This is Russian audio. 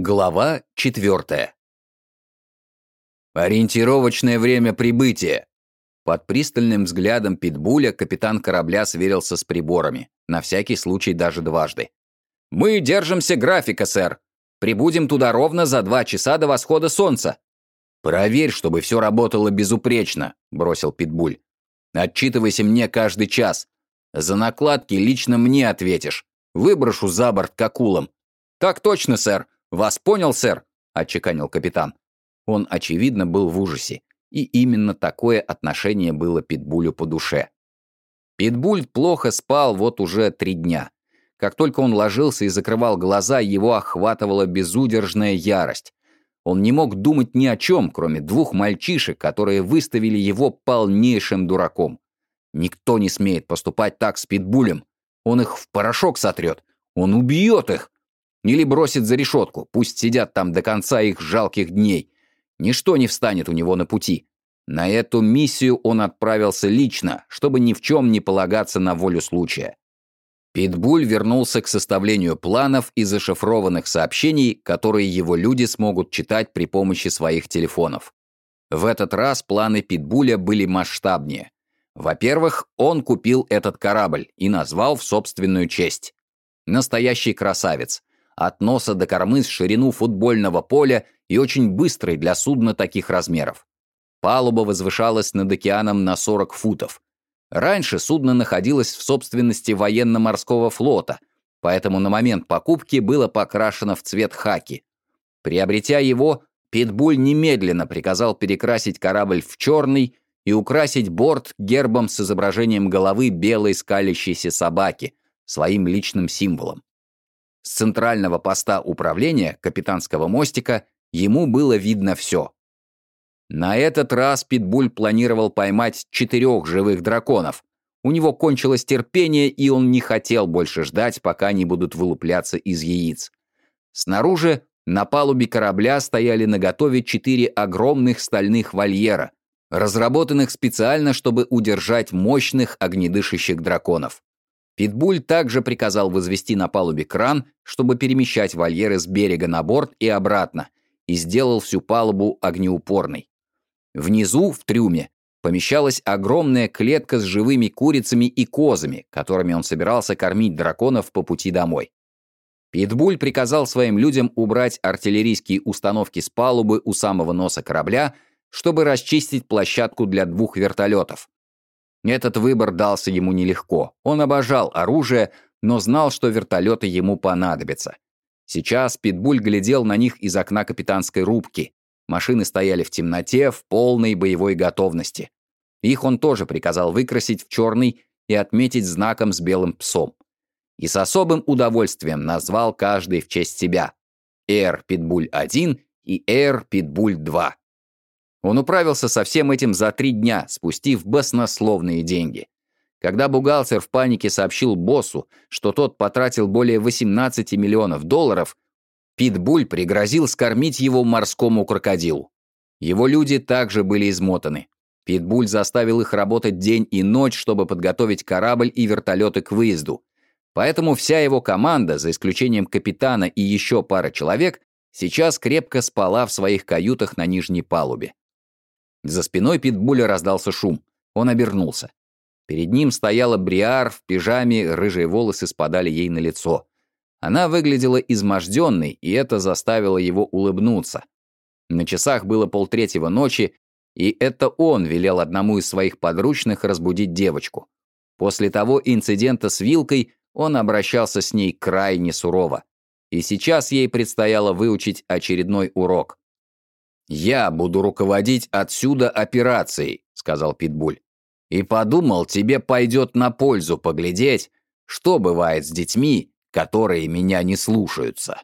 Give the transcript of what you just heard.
Глава четвертая. Ориентировочное время прибытия. Под пристальным взглядом Питбуля капитан корабля сверился с приборами, на всякий случай даже дважды. «Мы держимся графика, сэр. Прибудем туда ровно за два часа до восхода солнца». «Проверь, чтобы все работало безупречно», — бросил Питбуль. «Отчитывайся мне каждый час. За накладки лично мне ответишь. Выброшу за борт к акулам». «Так точно, сэр», «Вас понял, сэр», — отчеканил капитан. Он, очевидно, был в ужасе, и именно такое отношение было Питбулю по душе. Питбуль плохо спал вот уже три дня. Как только он ложился и закрывал глаза, его охватывала безудержная ярость. Он не мог думать ни о чем, кроме двух мальчишек, которые выставили его полнейшим дураком. Никто не смеет поступать так с Питбулем. Он их в порошок сотрет. Он убьет их. Или бросит за решетку, пусть сидят там до конца их жалких дней. Ничто не встанет у него на пути. На эту миссию он отправился лично, чтобы ни в чем не полагаться на волю случая. Питбуль вернулся к составлению планов и зашифрованных сообщений, которые его люди смогут читать при помощи своих телефонов. В этот раз планы Питбуля были масштабнее. Во-первых, он купил этот корабль и назвал в собственную честь. Настоящий красавец от носа до кормы с ширину футбольного поля и очень быстрый для судна таких размеров. Палуба возвышалась над океаном на 40 футов. Раньше судно находилось в собственности военно-морского флота, поэтому на момент покупки было покрашено в цвет хаки. Приобретя его, Питбуль немедленно приказал перекрасить корабль в черный и украсить борт гербом с изображением головы белой скалящейся собаки, своим личным символом. С центрального поста управления капитанского мостика ему было видно все. На этот раз Питбуль планировал поймать четырех живых драконов. У него кончилось терпение, и он не хотел больше ждать, пока они будут вылупляться из яиц. Снаружи, на палубе корабля, стояли наготове четыре огромных стальных вольера, разработанных специально, чтобы удержать мощных огнедышащих драконов. Питбуль также приказал возвести на палубе кран, чтобы перемещать вольеры с берега на борт и обратно, и сделал всю палубу огнеупорной. Внизу, в трюме, помещалась огромная клетка с живыми курицами и козами, которыми он собирался кормить драконов по пути домой. Питбуль приказал своим людям убрать артиллерийские установки с палубы у самого носа корабля, чтобы расчистить площадку для двух вертолетов, этот выбор дался ему нелегко. Он обожал оружие, но знал, что вертолеты ему понадобятся. Сейчас Питбуль глядел на них из окна капитанской рубки. Машины стояли в темноте, в полной боевой готовности. Их он тоже приказал выкрасить в черный и отметить знаком с белым псом. И с особым удовольствием назвал каждый в честь себя. Air Питбуль 1 и Air Питбуль 2. Он управился со всем этим за три дня, спустив баснословные деньги. Когда бухгалтер в панике сообщил боссу, что тот потратил более 18 миллионов долларов, Питбуль пригрозил скормить его морскому крокодилу. Его люди также были измотаны. Питбуль заставил их работать день и ночь, чтобы подготовить корабль и вертолеты к выезду. Поэтому вся его команда, за исключением капитана и еще пары человек, сейчас крепко спала в своих каютах на нижней палубе. За спиной Питбуля раздался шум. Он обернулся. Перед ним стояла Бриар в пижаме, рыжие волосы спадали ей на лицо. Она выглядела изможденной, и это заставило его улыбнуться. На часах было полтретьего ночи, и это он велел одному из своих подручных разбудить девочку. После того инцидента с вилкой он обращался с ней крайне сурово. И сейчас ей предстояло выучить очередной урок. «Я буду руководить отсюда операцией», — сказал Питбуль. «И подумал, тебе пойдет на пользу поглядеть, что бывает с детьми, которые меня не слушаются».